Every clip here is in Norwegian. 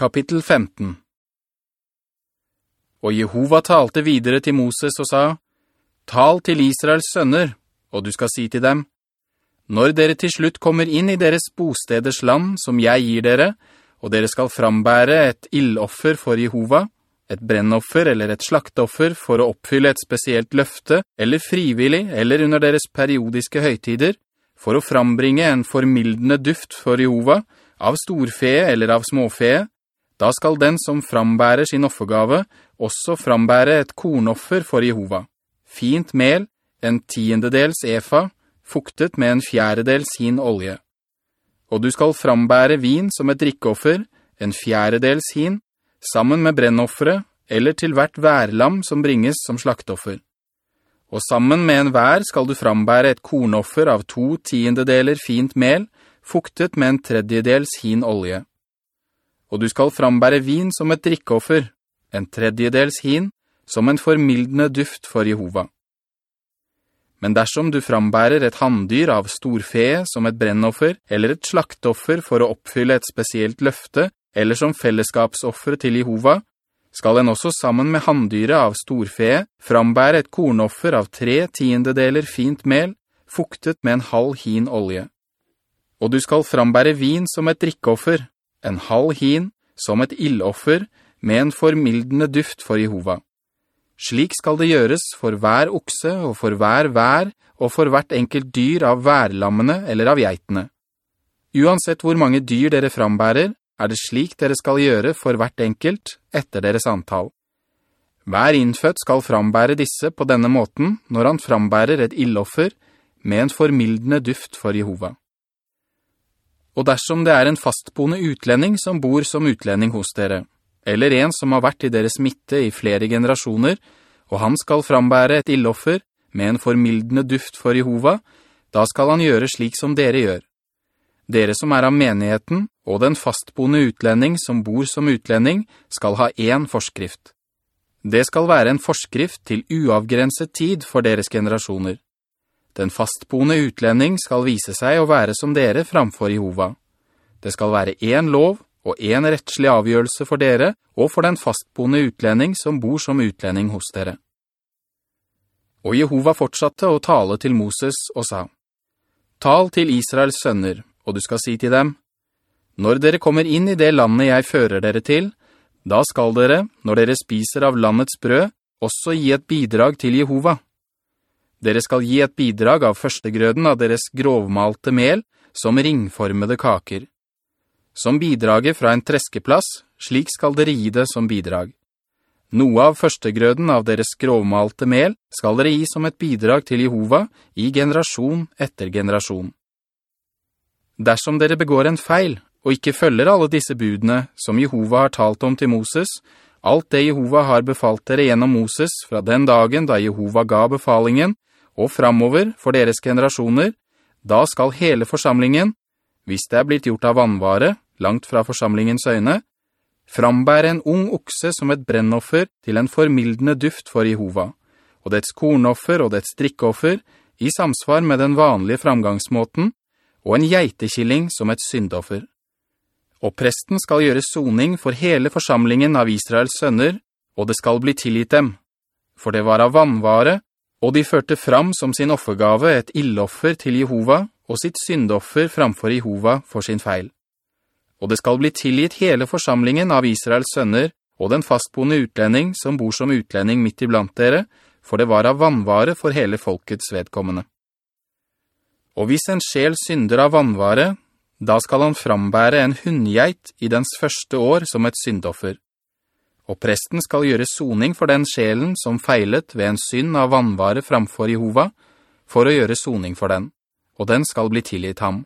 Kapittel 15 Og Jehova talte videre til Moses og sa, «Tal til Israels sønner, og du skal si til dem, «Når dere til slutt kommer inn i deres bosteders land som jeg gir dere, og dere skal frambære et illoffer for Jehova, et brennoffer eller et slaktoffer for å oppfylle et spesielt løfte, eller frivillig, eller under deres periodiske høytider, for å frambringe en formildende duft for Jehova, av storfe eller av småfe, da skal den som frambærer sin offergave også frambære et kornoffer for Jehova. Fint mel, en tiendedels efa, fuktet med en fjerdedels hin olje. Og du skal frambære vin som et drikkeoffer, en fjerdedels hin, sammen med brennoffere, eller til hvert værlam som bringes som slaktoffer. Og sammen med en vær skal du frambære et kornoffer av to tiendedeler fint mel, fuktet med en tredjedels hin olje og du skal frambære vin som et drikkeoffer, en tredjedels hin, som en formildende duft for Jehova. Men dersom du frambærer et handdyr av storfe som et brennoffer, eller et slaktoffer for å oppfylle et spesielt løfte, eller som fellesskapsoffer til Jehova, skal en også sammen med handdyret av storfe frambære et kornoffer av tre tiendedeler fint mel, fuktet med en halv hin olje. Og du skal frambære vin som et drikkeoffer, en halv hin, som et illoffer, med en formildende duft for Jehova. Slik skal det gjøres for hver okse og for hver vær og for hvert enkelt dyr av værlammene eller av geitene. Uansett hvor mange dyr dere frambærer, er det slik dere skal gjøre for hvert enkelt etter deres antall. Hver innfødt skal frambære disse på denne måten når han frambærer et illoffer med en formildende duft for Jehova. Og dersom det er en fastboende utlending som bor som utlending hos dere, eller en som har vært i deres midte i flere generasjoner, og han skal frambære et illoffer med en formildende duft for Jehova, da skal han gjøre slik som dere gjør. Dere som er av menigheten, og den fastboende utlending som bor som utlending, skal ha en forskrift. Det skal være en forskrift til uavgrenset tid for deres generasjoner. Den fastboende utlending skal vise seg å være som dere framfor Jehova. Det skal være en lov og en rettslig avgjørelse for dere og for den fastboende utlending som bor som utlending hos dere. Og Jehova fortsatte å tale til Moses og sa, «Tal til Israels sønner, og du skal si til dem, Når dere kommer inn i det landet jeg fører dere til, da skal dere, når dere spiser av landets brød, også gi et bidrag til Jehova.» Dere skal gi et bidrag av førstegrøden av deres grovmalte mel som ringformede kaker. Som bidraget fra en treskeplass, slik skal dere gi det som bidrag. Noe av førstegrøden av deres grovmalte mel skal dere gi som et bidrag til Jehova i generasjon etter generasjon. Dersom dere begår en feil, og ikke følger alle disse budene som Jehova har talt om til Moses, alt det Jehova har befalt dere gjennom Moses fra den dagen da Jehova ga befalingen, og framover for deres generasjoner, da skal hele forsamlingen, hvis det er blitt gjort av vannvare, langt fra forsamlingens øyne, frambære en ung okse som et brennoffer til en formildende duft for Jehova, og dets kornoffer og dets drikkeoffer i samsvar med den vanlige framgangsmåten, og en geitekilling som et syndoffer. Og presten skal gjøre soning for hele forsamlingen av Israels sønner, og det skal bli tilgitt dem, for det var av vannvare, og de førte fram som sin offergave et illoffer til Jehova, og sitt syndoffer framfor Jehova for sin feil. Og det skal bli tilgitt hele forsamlingen av Israels sønner, og den fastboende utlending som bor som utlending midt iblant dere, for det var av vannvare for hele folkets vedkommende. Og hvis en sjel synder av vannvare, da skal han frambære en hundgeit i dens første år som et syndoffer og presten skal gjøre soning for den sjelen som feilet ved en synd av vannvare framfor Jehova, for å gjøre soning for den, og den skal bli tilgitt ham.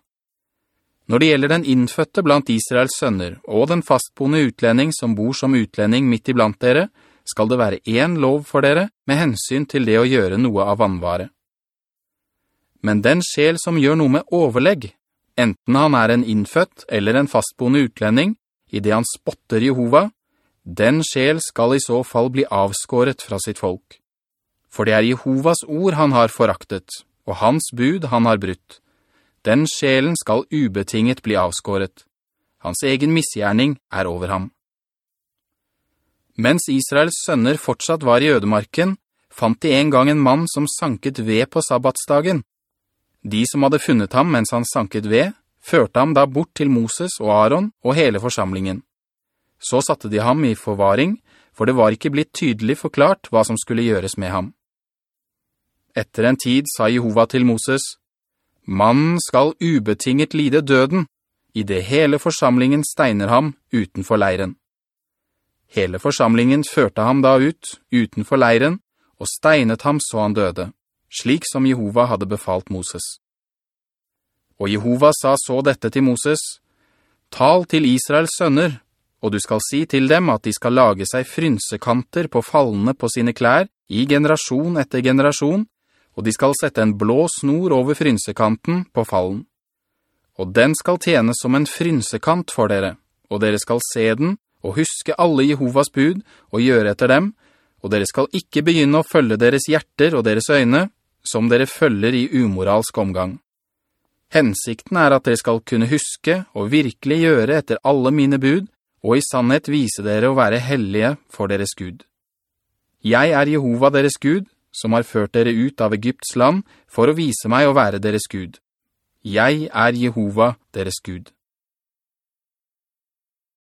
Når det gjelder den innføtte blant Israels sønner, og den fastboende utlending som bor som utlending midt iblant dere, skal det være en lov for dere med hensyn til det å gjøre noe av vannvare. Men den sjel som gjør noe med overlegg, enten han er en innfødt eller en fastboende utlending, i det han spotter Jehova, den sjel skal i så fall bli avskåret fra sitt folk. For det er Jehovas ord han har foraktet, og hans bud han har brutt. Den sjelen skal ubetinget bli avskåret. Hans egen misgjerning er over ham. Mens Israels sønner fortsatt var i ødemarken, fant de en gang en mann som sanket ved på sabbatsdagen. De som hadde funnet ham mens han sanket ved, førte ham da bort til Moses og Aaron og hele forsamlingen. Så satte de ham i forvaring, for det var ikke blitt tydelig forklart hva som skulle gjøres med ham. Etter en tid sa Jehova til Moses, «Mannen skal ubetinget lide døden, i det hele forsamlingen steiner ham utenfor leiren.» Hele forsamlingen førte ham da ut, utenfor leiren, og steinet ham så han døde, slik som Jehova hadde befalt Moses. Og Jehova sa så dette til Moses, «Tal til Israels sønner, og du skal si til dem at de skal lage seg frynsekanter på fallene på sine klær i generasjon etter generasjon, og de skal sette en blå snor over frynsekanten på fallen. Og den skal tjene som en frynsekant for dere, og dere skal se den og huske alle Jehovas bud og gjøre etter dem, og dere skal ikke begynne å følge deres hjerter og deres øyne, som dere følger i umoralsk omgang. Hensikten er at dere skal kunne huske og virkelig gjøre etter alle mine bud, og i sannhet vise dere å være hellige for deres Gud. Jeg er Jehova deres Gud, som har ført dere ut av Egypts land for å vise meg å være deres Gud. Jeg er Jehova deres Gud.